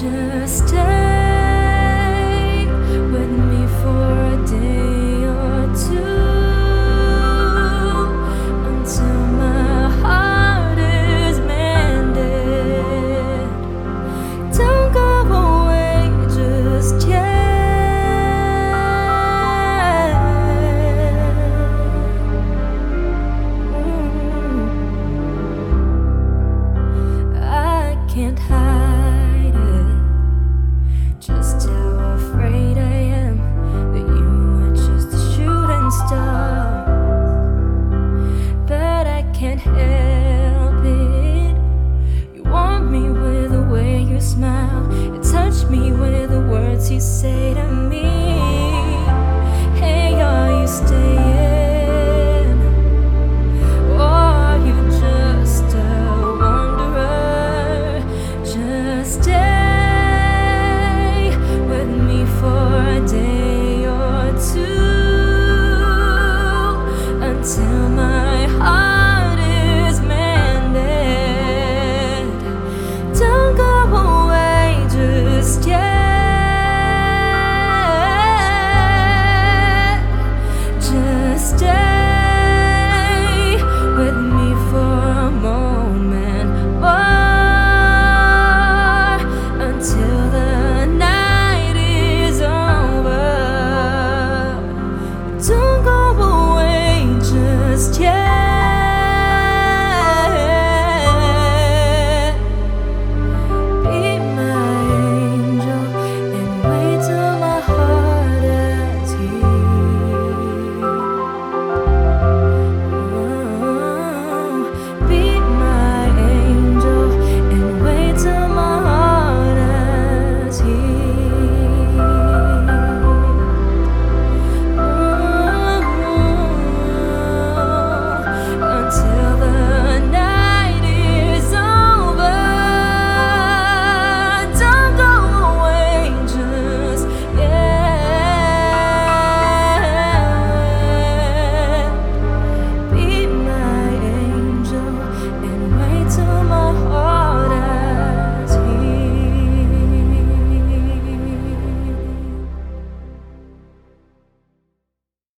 just smile. It touched me with the words you say to me.